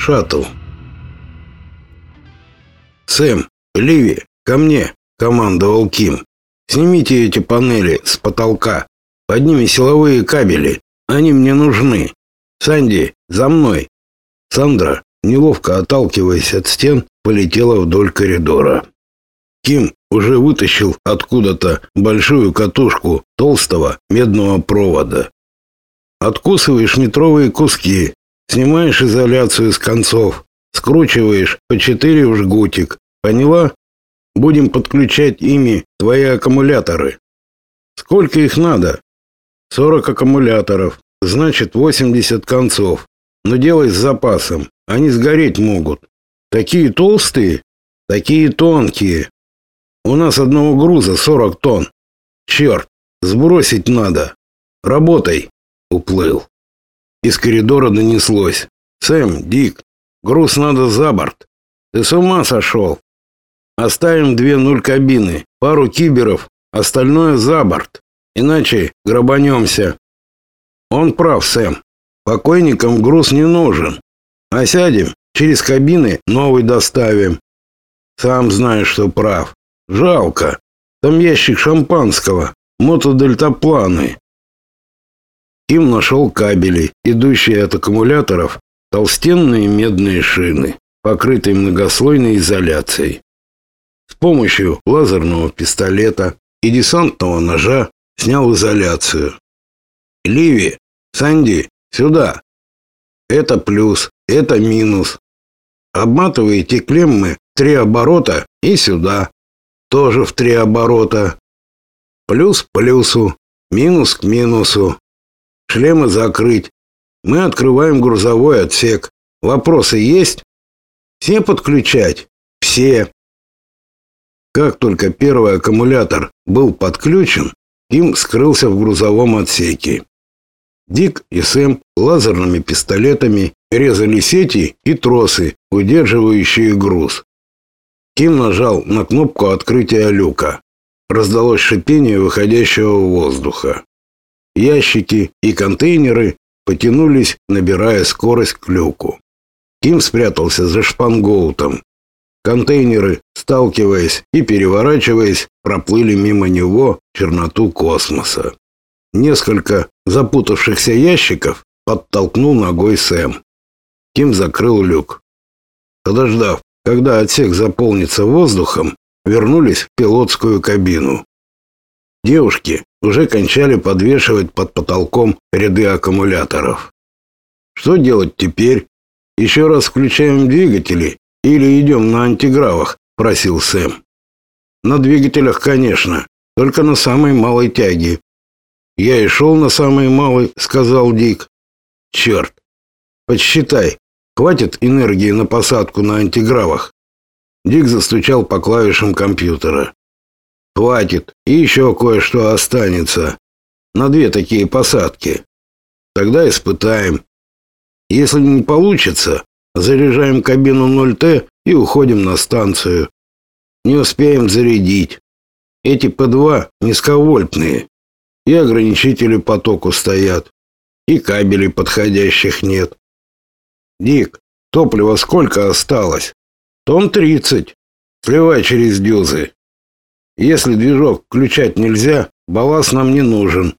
Шаттл. «Сэм, Ливи, ко мне!» — командовал Ким. «Снимите эти панели с потолка. Под ними силовые кабели. Они мне нужны. Санди, за мной!» Сандра, неловко отталкиваясь от стен, полетела вдоль коридора. Ким уже вытащил откуда-то большую катушку толстого медного провода. Откусываешь метровые куски, снимаешь изоляцию с концов, скручиваешь по четыре в жгутик. Поняла? Будем подключать ими твои аккумуляторы. Сколько их надо? 40 аккумуляторов. Значит, 80 концов. Но делай с запасом. Они сгореть могут. Такие толстые, такие тонкие. У нас одного груза 40 тонн. Черт, сбросить надо. Работай. Уплыл. Из коридора донеслось. Сэм, Дик, груз надо за борт. Ты с ума сошел? Оставим две нуль кабины, пару киберов, остальное за борт. Иначе грабанемся. Он прав, Сэм. Покойникам груз не нужен. А сядем, через кабины новый доставим. Сам знаешь, что прав. Жалко. Там ящик шампанского, мотодельтапланы. Ким нашел кабели, идущие от аккумуляторов, толстенные медные шины, покрытые многослойной изоляцией. С помощью лазерного пистолета и десантного ножа снял изоляцию. Ливи, Санди, сюда. Это плюс, это минус. Обматываете клеммы три оборота и сюда тоже в три оборота. Плюс к плюсу, минус к минусу. Шлемы закрыть. Мы открываем грузовой отсек. Вопросы есть? Все подключать? Все. Как только первый аккумулятор был подключен, Ким скрылся в грузовом отсеке. Дик и Сэм лазерными пистолетами резали сети и тросы, удерживающие груз. Ким нажал на кнопку открытия люка. Раздалось шипение выходящего воздуха. Ящики и контейнеры потянулись, набирая скорость к люку. Ким спрятался за шпангоутом. Контейнеры, сталкиваясь и переворачиваясь, проплыли мимо него черноту космоса. Несколько запутавшихся ящиков подтолкнул ногой Сэм. Ким закрыл люк. Подождав, когда отсек заполнится воздухом, вернулись в пилотскую кабину. Девушки уже кончали подвешивать под потолком ряды аккумуляторов. Что делать теперь? Еще раз включаем двигатели или идем на антигравах, просил Сэм. На двигателях, конечно, только на самой малой тяге. Я и шел на самой малой, сказал Дик. Черт. Подсчитай, Хватит энергии на посадку на антигравах. Дик застучал по клавишам компьютера. Хватит, и еще кое-что останется. На две такие посадки. Тогда испытаем. Если не получится, заряжаем кабину 0Т и уходим на станцию. Не успеем зарядить. Эти П2 низковольтные. И ограничители потоку стоят. И кабелей подходящих нет. Дик, топлива сколько осталось? Тон 30. Сливай через дюзы. Если движок включать нельзя, балласт нам не нужен.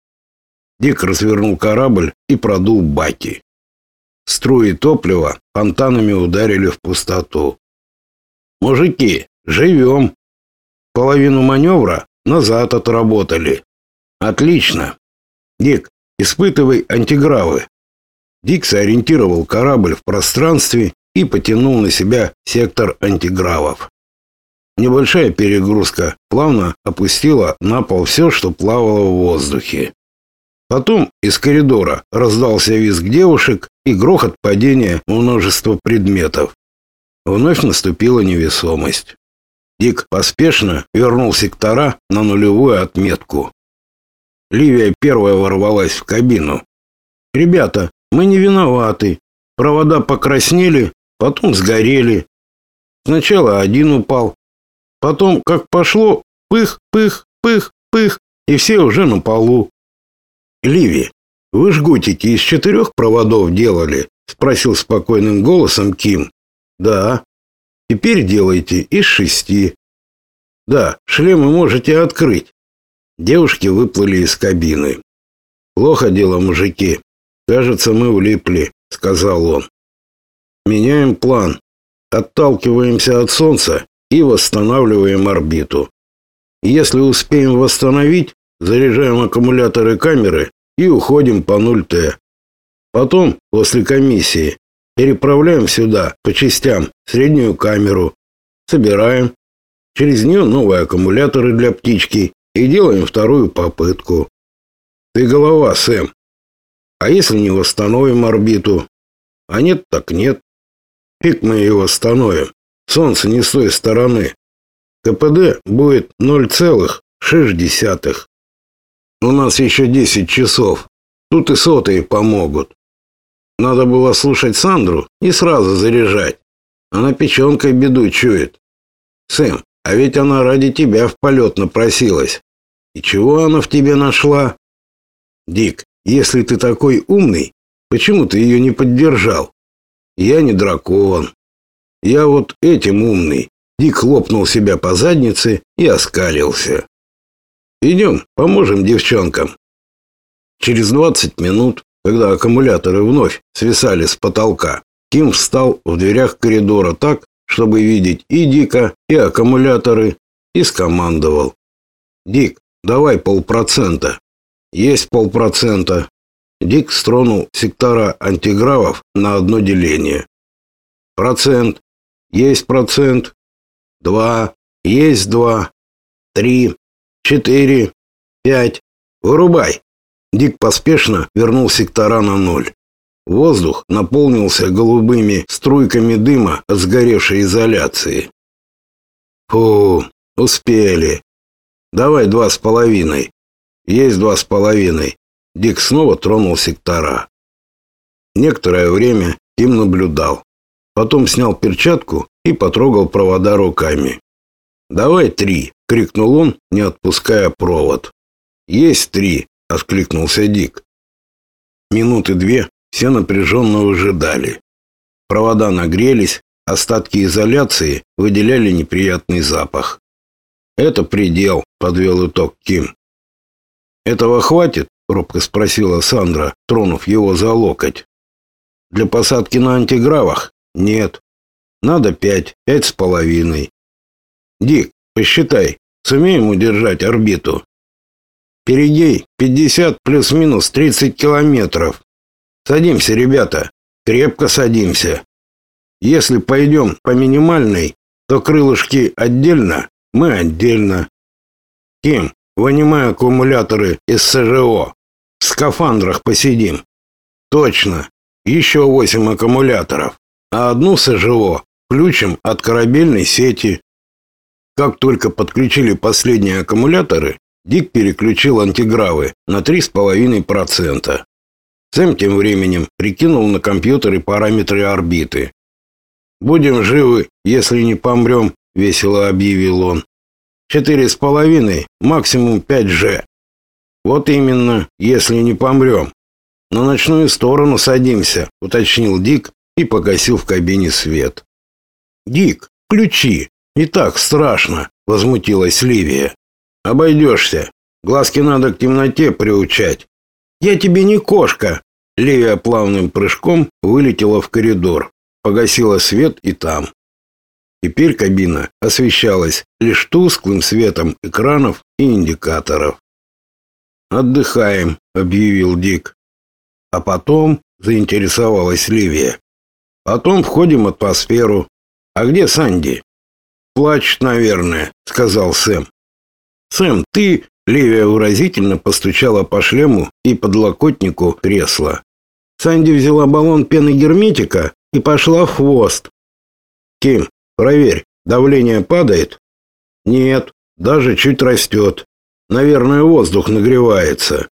Дик развернул корабль и продул баки. Струи топлива фонтанами ударили в пустоту. Мужики, живем. Половину маневра назад отработали. Отлично. Дик, испытывай антигравы. Дик сориентировал корабль в пространстве и потянул на себя сектор антигравов. Небольшая перегрузка плавно опустила на пол все, что плавало в воздухе. Потом из коридора раздался визг девушек и грохот падения множества предметов. Вновь наступила невесомость. Дик поспешно вернул сектора на нулевую отметку. Ливия первая ворвалась в кабину. «Ребята, мы не виноваты. Провода покраснели, потом сгорели. Сначала один упал. Потом, как пошло, пых, пых, пых, пых, и все уже на полу. Ливи, вы жгутики из четырех проводов делали, Спросил спокойным голосом Ким. Да. Теперь делайте из шести. Да, шлемы можете открыть. Девушки выплыли из кабины. Плохо дело, мужики. Кажется, мы улипли, сказал он. Меняем план. Отталкиваемся от солнца и восстанавливаем орбиту. Если успеем восстановить, заряжаем аккумуляторы камеры и уходим по 0Т. Потом, после комиссии, переправляем сюда по частям среднюю камеру, собираем, через нее новые аккумуляторы для птички и делаем вторую попытку. Ты голова, Сэм. А если не восстановим орбиту? А нет, так нет. Фиг мы ее восстановим. Солнце не с той стороны. КПД будет 0,6. У нас еще 10 часов. Тут и сотые помогут. Надо было слушать Сандру и сразу заряжать. Она печенкой беду чует. Сэм, а ведь она ради тебя в полет напросилась. И чего она в тебе нашла? Дик, если ты такой умный, почему ты ее не поддержал? Я не дракон. Я вот этим умный. Дик хлопнул себя по заднице и оскалился. Идем, поможем девчонкам. Через 20 минут, когда аккумуляторы вновь свисали с потолка, Ким встал в дверях коридора так, чтобы видеть и Дика, и аккумуляторы, и скомандовал. «Дик, давай полпроцента». «Есть полпроцента». Дик стронул сектора антигравов на одно деление. «Процент. Есть процент. Два. Есть два. Три. Четыре. Пять. Вырубай». Дик поспешно вернул сектора на ноль. Воздух наполнился голубыми струйками дыма от сгоревшей изоляции. Фу, успели. Давай два с половиной. Есть два с половиной. Дик снова тронул сектора. Некоторое время Тим наблюдал. Потом снял перчатку и потрогал провода руками. «Давай три!» — крикнул он, не отпуская провод. «Есть три!» — откликнулся Дик. Минуты две все напряженно ожидали. Провода нагрелись, остатки изоляции выделяли неприятный запах. «Это предел», — подвел итог Ким. «Этого хватит?» — робко спросила Сандра, тронув его за локоть. «Для посадки на антигравах? Нет. Надо пять, пять с половиной. Дик, посчитай, сумеем удержать орбиту?» «Перегей 50 плюс-минус 30 километров. Садимся, ребята, крепко садимся. Если пойдем по минимальной, то крылышки отдельно, мы отдельно. Ким, вынимай аккумуляторы из СЖО. В скафандрах посидим. Точно. Еще восемь аккумуляторов. А одну СЖО включим от корабельной сети. Как только подключили последние аккумуляторы, Дик переключил антигравы на 3,5%. Сэм тем временем прикинул на компьютере параметры орбиты. «Будем живы, если не помрем», — весело объявил он. «Четыре с половиной, максимум пять же». «Вот именно, если не помрем. На ночную сторону садимся», — уточнил Дик и погасил в кабине свет. «Дик, ключи! Не так страшно!» — возмутилась Ливия. «Обойдешься. Глазки надо к темноте приучать. «Я тебе не кошка!» Ливия плавным прыжком вылетела в коридор, погасила свет и там. Теперь кабина освещалась лишь тусклым светом экранов и индикаторов. «Отдыхаем», — объявил Дик. А потом заинтересовалась Ливия. «Потом входим в атмосферу. А где Санди?» «Плачет, наверное», — сказал Сэм. «Сэм, ты Ливия выразительно постучала по шлему и подлокотнику кресла. Санди взяла баллон пены герметика и пошла в хвост. «Ким, проверь, давление падает?» «Нет, даже чуть растет. Наверное, воздух нагревается».